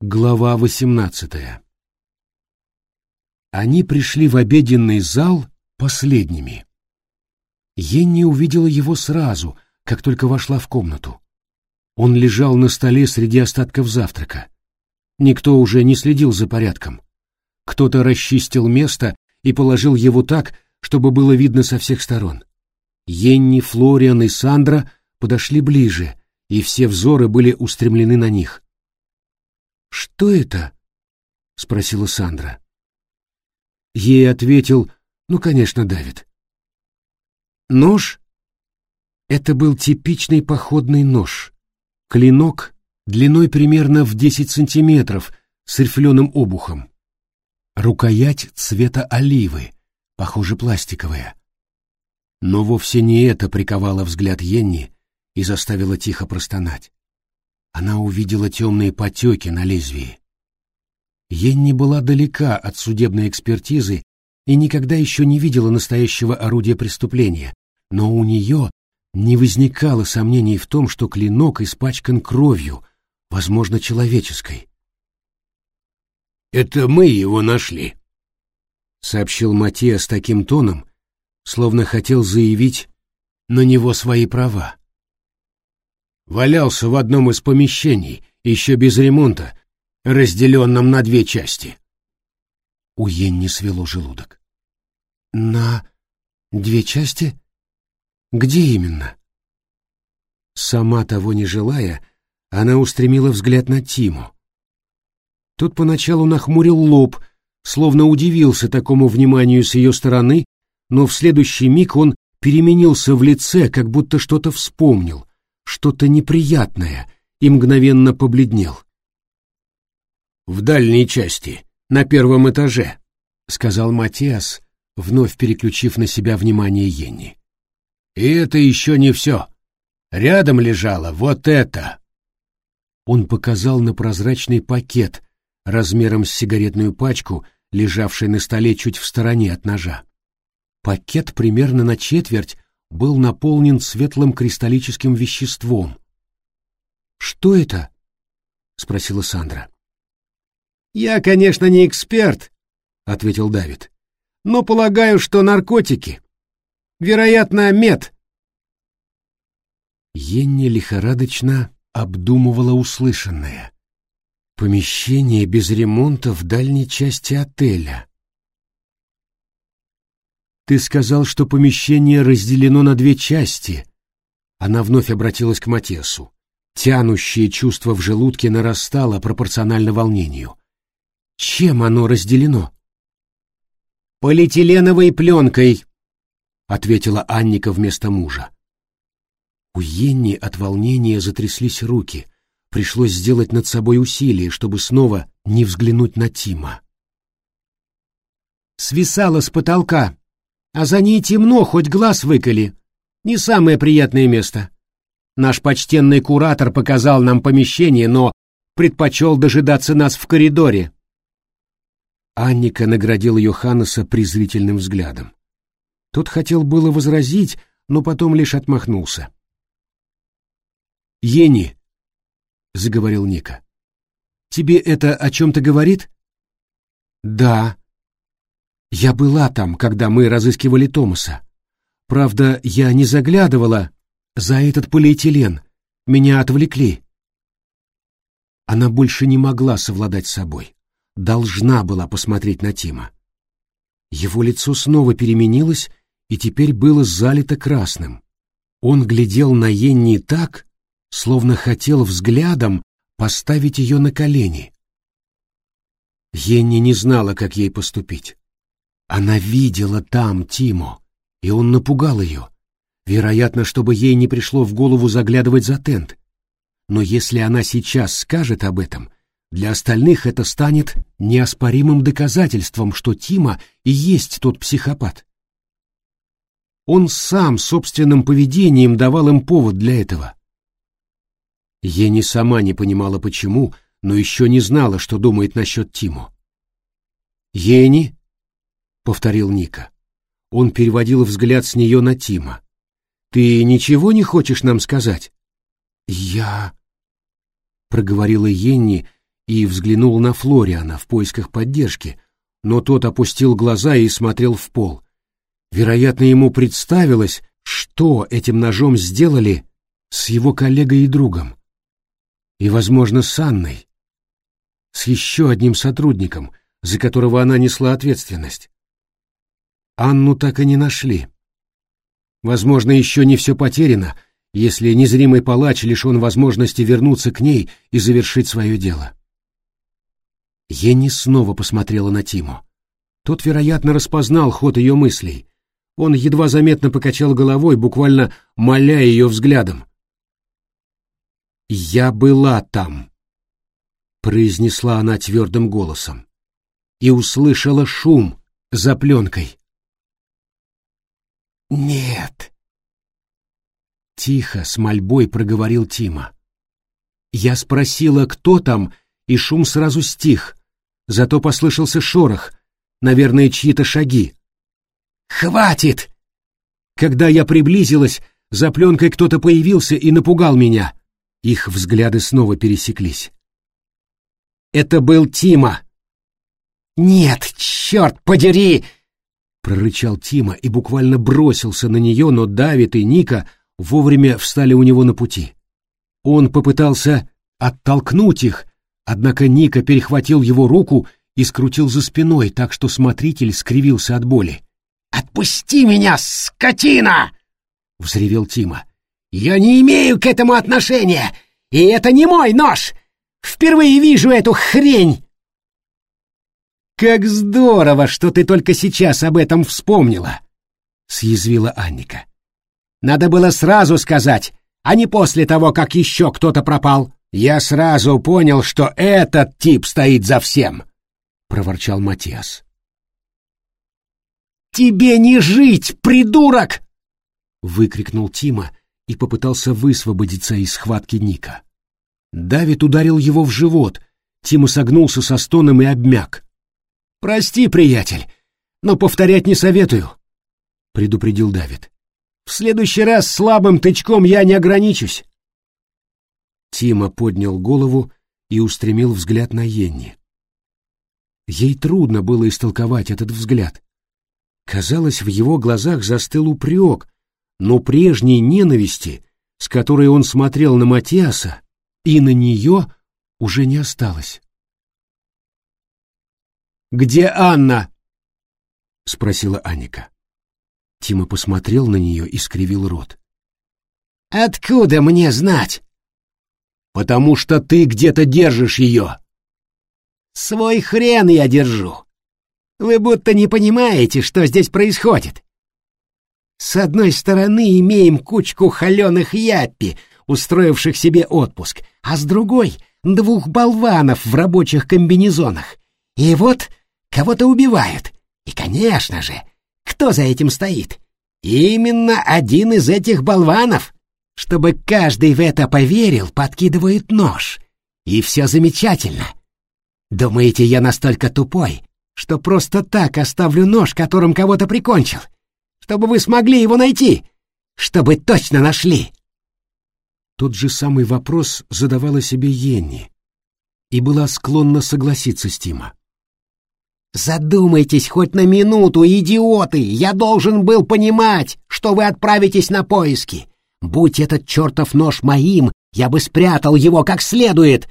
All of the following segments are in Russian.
Глава восемнадцатая Они пришли в обеденный зал последними. Енни увидела его сразу, как только вошла в комнату. Он лежал на столе среди остатков завтрака. Никто уже не следил за порядком. Кто-то расчистил место и положил его так, чтобы было видно со всех сторон. Енни, Флориан и Сандра подошли ближе, и все взоры были устремлены на них. «Что это?» — спросила Сандра. Ей ответил, ну, конечно, Давид. Нож? Это был типичный походный нож. Клинок длиной примерно в 10 сантиметров с рифленым обухом. Рукоять цвета оливы, похоже, пластиковая. Но вовсе не это приковало взгляд Йенни и заставило тихо простонать она увидела темные потеки на лезвии. Енни была далека от судебной экспертизы и никогда еще не видела настоящего орудия преступления, но у нее не возникало сомнений в том, что клинок испачкан кровью, возможно, человеческой. «Это мы его нашли», — сообщил Матиас таким тоном, словно хотел заявить на него свои права валялся в одном из помещений, еще без ремонта, разделенном на две части. У Йенни свело желудок. «На две части? Где именно?» Сама того не желая, она устремила взгляд на Тиму. Тот поначалу нахмурил лоб, словно удивился такому вниманию с ее стороны, но в следующий миг он переменился в лице, как будто что-то вспомнил, что-то неприятное и мгновенно побледнел. «В дальней части, на первом этаже», — сказал Матиас, вновь переключив на себя внимание Йенни. «И это еще не все. Рядом лежало вот это». Он показал на прозрачный пакет размером с сигаретную пачку, лежавший на столе чуть в стороне от ножа. Пакет примерно на четверть был наполнен светлым кристаллическим веществом. «Что это?» — спросила Сандра. «Я, конечно, не эксперт», — ответил Давид, — «но полагаю, что наркотики. Вероятно, мед». Енни лихорадочно обдумывала услышанное. Помещение без ремонта в дальней части отеля. Ты сказал, что помещение разделено на две части. Она вновь обратилась к Матесу. Тянущее чувство в желудке нарастало пропорционально волнению. Чем оно разделено? Полиэтиленовой пленкой, ответила Анника вместо мужа. У Енни от волнения затряслись руки. Пришлось сделать над собой усилие, чтобы снова не взглянуть на Тима. «Свисала с потолка», а за ней темно, хоть глаз выколи. Не самое приятное место. Наш почтенный куратор показал нам помещение, но предпочел дожидаться нас в коридоре. Анника наградил Йоханнеса презрительным взглядом. Тот хотел было возразить, но потом лишь отмахнулся. «Ени», — заговорил Ника, — «тебе это о чем-то говорит?» «Да», я была там, когда мы разыскивали Томаса. Правда, я не заглядывала за этот полиэтилен. Меня отвлекли. Она больше не могла совладать с собой. Должна была посмотреть на Тима. Его лицо снова переменилось и теперь было залито красным. Он глядел на Енни так, словно хотел взглядом поставить ее на колени. Енни не знала, как ей поступить. Она видела там Тимо, и он напугал ее, вероятно, чтобы ей не пришло в голову заглядывать за тент. Но если она сейчас скажет об этом, для остальных это станет неоспоримым доказательством, что Тима и есть тот психопат. Он сам собственным поведением давал им повод для этого. Ени сама не понимала почему, но еще не знала, что думает насчет Тиму. «Ени?» Повторил Ника. Он переводил взгляд с нее на Тима. Ты ничего не хочешь нам сказать? Я проговорила Енни, и взглянул на Флориана в поисках поддержки, но тот опустил глаза и смотрел в пол. Вероятно, ему представилось, что этим ножом сделали с его коллегой и другом. И, возможно, с Анной. С еще одним сотрудником, за которого она несла ответственность. Анну так и не нашли. Возможно, еще не все потеряно, если незримый палач лишен возможности вернуться к ней и завершить свое дело. Енни снова посмотрела на Тиму. Тот, вероятно, распознал ход ее мыслей. Он едва заметно покачал головой, буквально моля ее взглядом. «Я была там», — произнесла она твердым голосом, и услышала шум за пленкой. «Нет», — тихо, с мольбой проговорил Тима. Я спросила, кто там, и шум сразу стих, зато послышался шорох, наверное, чьи-то шаги. «Хватит!» Когда я приблизилась, за пленкой кто-то появился и напугал меня. Их взгляды снова пересеклись. Это был Тима. «Нет, черт подери!» Прорычал Тима и буквально бросился на нее, но Давид и Ника вовремя встали у него на пути. Он попытался оттолкнуть их, однако Ника перехватил его руку и скрутил за спиной, так что смотритель скривился от боли. «Отпусти меня, скотина!» — взревел Тима. «Я не имею к этому отношения, и это не мой нож! Впервые вижу эту хрень!» «Как здорово, что ты только сейчас об этом вспомнила!» — съязвила Анника. «Надо было сразу сказать, а не после того, как еще кто-то пропал. Я сразу понял, что этот тип стоит за всем!» — проворчал Матиас. «Тебе не жить, придурок!» — выкрикнул Тима и попытался высвободиться из схватки Ника. Давид ударил его в живот, Тима согнулся со стоном и обмяк. «Прости, приятель, но повторять не советую», — предупредил Давид. «В следующий раз слабым тычком я не ограничусь». Тима поднял голову и устремил взгляд на Йенни. Ей трудно было истолковать этот взгляд. Казалось, в его глазах застыл упрек, но прежней ненависти, с которой он смотрел на Матиаса, и на нее уже не осталось. «Где Анна?» — спросила Аника. Тима посмотрел на нее и скривил рот. «Откуда мне знать?» «Потому что ты где-то держишь ее». «Свой хрен я держу. Вы будто не понимаете, что здесь происходит. С одной стороны имеем кучку холеных яппи, устроивших себе отпуск, а с другой — двух болванов в рабочих комбинезонах. И вот кого-то убивают. И, конечно же, кто за этим стоит? Именно один из этих болванов. Чтобы каждый в это поверил, подкидывает нож. И все замечательно. Думаете, я настолько тупой, что просто так оставлю нож, которым кого-то прикончил, чтобы вы смогли его найти, чтобы точно нашли. Тот же самый вопрос задавала себе Йенни и была склонна согласиться с Тима. «Задумайтесь хоть на минуту, идиоты! Я должен был понимать, что вы отправитесь на поиски. Будь этот чертов нож моим, я бы спрятал его как следует!»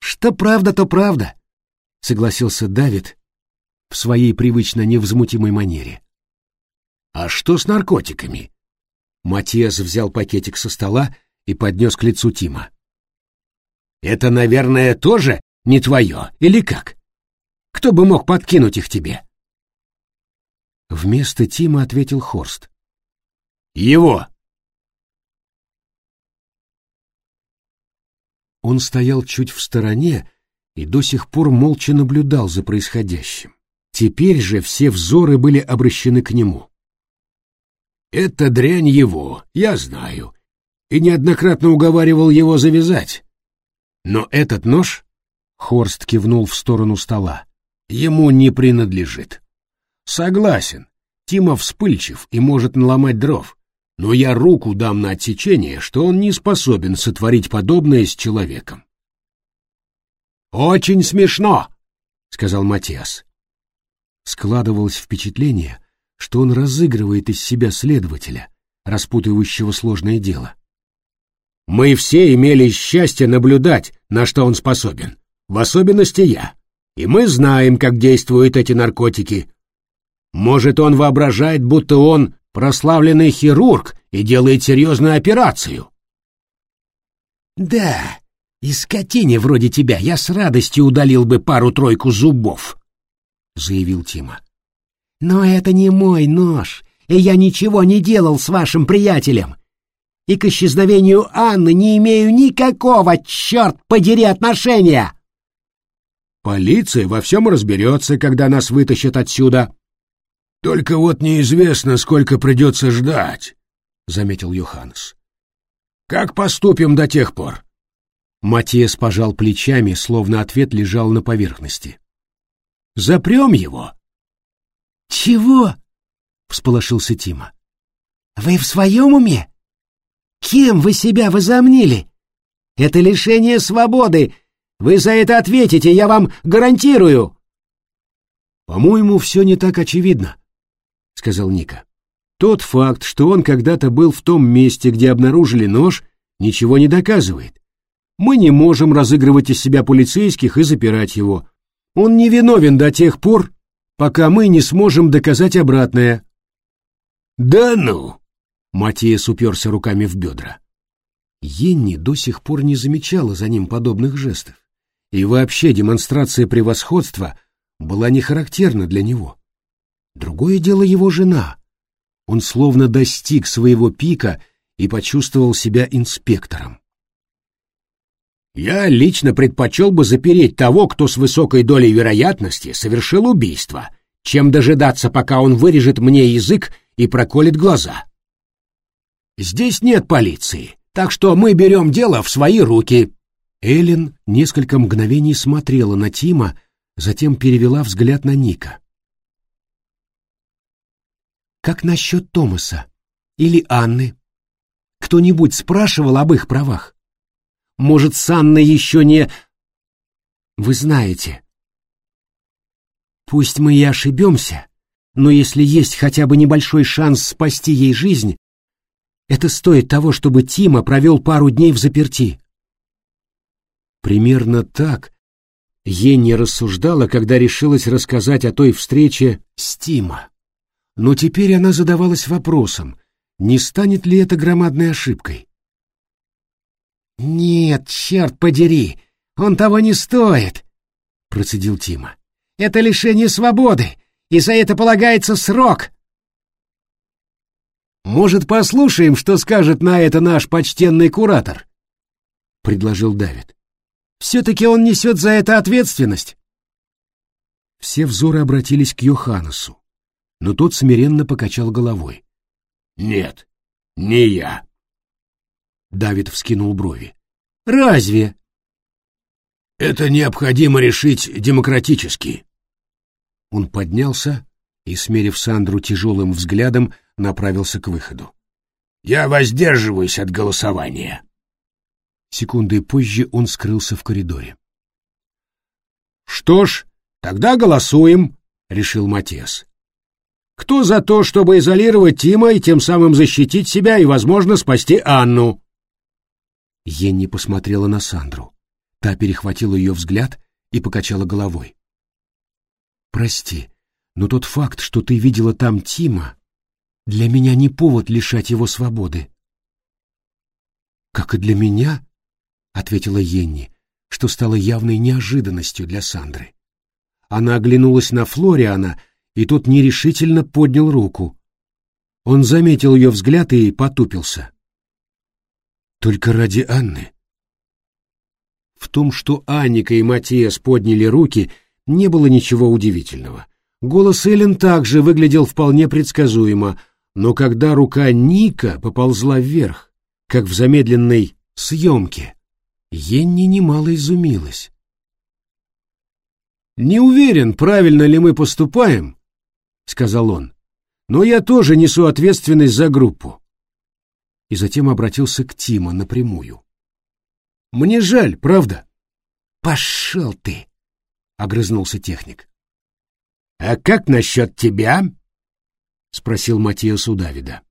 «Что правда, то правда», — согласился Давид, в своей привычно невозмутимой манере. «А что с наркотиками?» Матиас взял пакетик со стола и поднес к лицу Тима. «Это, наверное, тоже не твое, или как? Кто бы мог подкинуть их тебе?» Вместо Тима ответил Хорст. «Его!» Он стоял чуть в стороне и до сих пор молча наблюдал за происходящим. Теперь же все взоры были обращены к нему. «Это дрянь его, я знаю, и неоднократно уговаривал его завязать. Но этот нож...» — Хорст кивнул в сторону стола. «Ему не принадлежит. Согласен, Тима вспыльчив и может наломать дров, но я руку дам на отсечение, что он не способен сотворить подобное с человеком. Очень смешно, сказал Матиас. Складывалось впечатление, что он разыгрывает из себя следователя, распутывающего сложное дело. Мы все имели счастье наблюдать, на что он способен, в особенности я. И мы знаем, как действуют эти наркотики. Может, он воображает, будто он прославленный хирург и делает серьезную операцию. Да, и скотине вроде тебя я с радостью удалил бы пару-тройку зубов, заявил Тима. Но это не мой нож, и я ничего не делал с вашим приятелем. И к исчезновению Анны не имею никакого, черт подери, отношения. Полиция во всем разберется, когда нас вытащат отсюда. Только вот неизвестно, сколько придется ждать, — заметил Йоханнес. Как поступим до тех пор? Матиас пожал плечами, словно ответ лежал на поверхности. Запрем его. Чего? всполошился Тима. Вы в своем уме? Кем вы себя возомнили? Это лишение свободы. Вы за это ответите, я вам гарантирую. По-моему, все не так очевидно, сказал Ника. Тот факт, что он когда-то был в том месте, где обнаружили нож, ничего не доказывает. Мы не можем разыгрывать из себя полицейских и запирать его. Он не виновен до тех пор, пока мы не сможем доказать обратное. Да ну! Матиас уперся руками в бедра. Енни до сих пор не замечала за ним подобных жестов. И вообще демонстрация превосходства была не характерна для него. Другое дело его жена. Он словно достиг своего пика и почувствовал себя инспектором. «Я лично предпочел бы запереть того, кто с высокой долей вероятности совершил убийство, чем дожидаться, пока он вырежет мне язык и проколет глаза. Здесь нет полиции, так что мы берем дело в свои руки». Эллен несколько мгновений смотрела на Тима, затем перевела взгляд на Ника. «Как насчет Томаса? Или Анны? Кто-нибудь спрашивал об их правах? Может, с Анной еще не... Вы знаете. Пусть мы и ошибемся, но если есть хотя бы небольшой шанс спасти ей жизнь, это стоит того, чтобы Тима провел пару дней в заперти. Примерно так Енни рассуждала, когда решилась рассказать о той встрече с Тима. Но теперь она задавалась вопросом, не станет ли это громадной ошибкой. «Нет, черт подери, он того не стоит», — процедил Тима. «Это лишение свободы, и за это полагается срок». «Может, послушаем, что скажет на это наш почтенный куратор?» — предложил Давид. Все-таки он несет за это ответственность. Все взоры обратились к Йоханнесу, но тот смиренно покачал головой. «Нет, не я». Давид вскинул брови. «Разве?» «Это необходимо решить демократически». Он поднялся и, смерив Сандру тяжелым взглядом, направился к выходу. «Я воздерживаюсь от голосования». Секунды позже он скрылся в коридоре. «Что ж, тогда голосуем», — решил Матиас. «Кто за то, чтобы изолировать Тима и тем самым защитить себя и, возможно, спасти Анну?» Енни посмотрела на Сандру. Та перехватила ее взгляд и покачала головой. «Прости, но тот факт, что ты видела там Тима, для меня не повод лишать его свободы». «Как и для меня?» — ответила Енни, что стало явной неожиданностью для Сандры. Она оглянулась на Флориана, и тот нерешительно поднял руку. Он заметил ее взгляд и потупился. «Только ради Анны?» В том, что Анника и Матиас подняли руки, не было ничего удивительного. Голос Эллен также выглядел вполне предсказуемо, но когда рука Ника поползла вверх, как в замедленной съемке, Енни немало изумилась. «Не уверен, правильно ли мы поступаем», — сказал он, — «но я тоже несу ответственность за группу». И затем обратился к Тима напрямую. «Мне жаль, правда?» Пошел ты! — огрызнулся техник. «А как насчет тебя?» — спросил Матиас у Давида.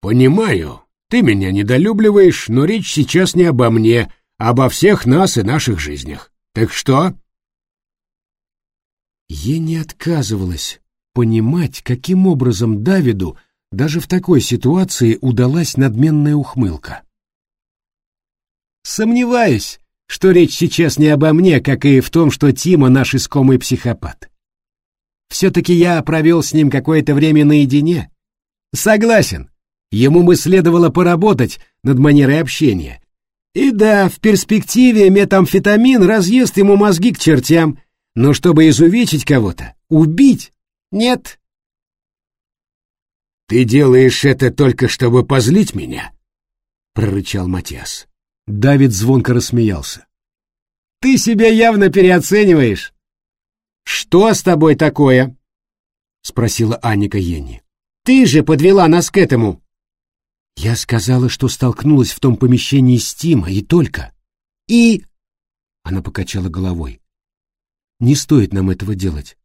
«Понимаю, ты меня недолюбливаешь, но речь сейчас не обо мне, обо всех нас и наших жизнях. Так что?» Ей не отказывалась понимать, каким образом Давиду даже в такой ситуации удалась надменная ухмылка. «Сомневаюсь, что речь сейчас не обо мне, как и в том, что Тима наш искомый психопат. Все-таки я провел с ним какое-то время наедине. Согласен, ему бы следовало поработать над манерой общения. И да, в перспективе метамфетамин разъест ему мозги к чертям, но чтобы изувечить кого-то, убить, нет. «Ты делаешь это только, чтобы позлить меня?» — прорычал Матиас. Давид звонко рассмеялся. «Ты себя явно переоцениваешь. «Что с тобой такое?» — спросила Анника Йенни. «Ты же подвела нас к этому!» Я сказала, что столкнулась в том помещении с Тима, и только. «И...» — она покачала головой. «Не стоит нам этого делать».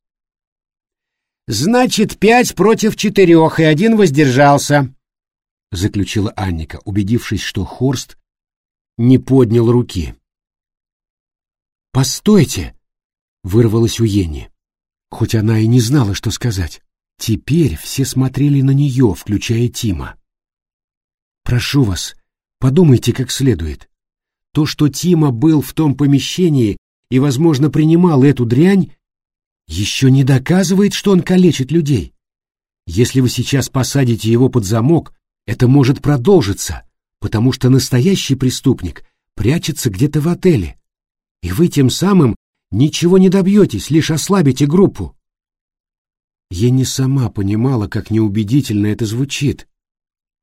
«Значит, пять против четырех, и один воздержался», — заключила Анника, убедившись, что Хорст не поднял руки. «Постойте!» вырвалось у Ени. Хоть она и не знала, что сказать. Теперь все смотрели на нее, включая Тима. «Прошу вас, подумайте как следует. То, что Тима был в том помещении и, возможно, принимал эту дрянь, еще не доказывает, что он калечит людей. Если вы сейчас посадите его под замок, это может продолжиться, потому что настоящий преступник прячется где-то в отеле, и вы тем самым Ничего не добьетесь, лишь ослабите группу. Я не сама понимала, как неубедительно это звучит,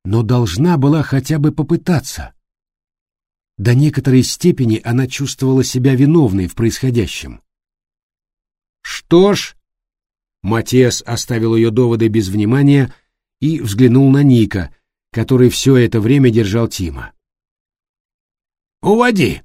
но должна была хотя бы попытаться. До некоторой степени она чувствовала себя виновной в происходящем. «Что ж...» Матиас оставил ее доводы без внимания и взглянул на Ника, который все это время держал Тима. «Уводи!»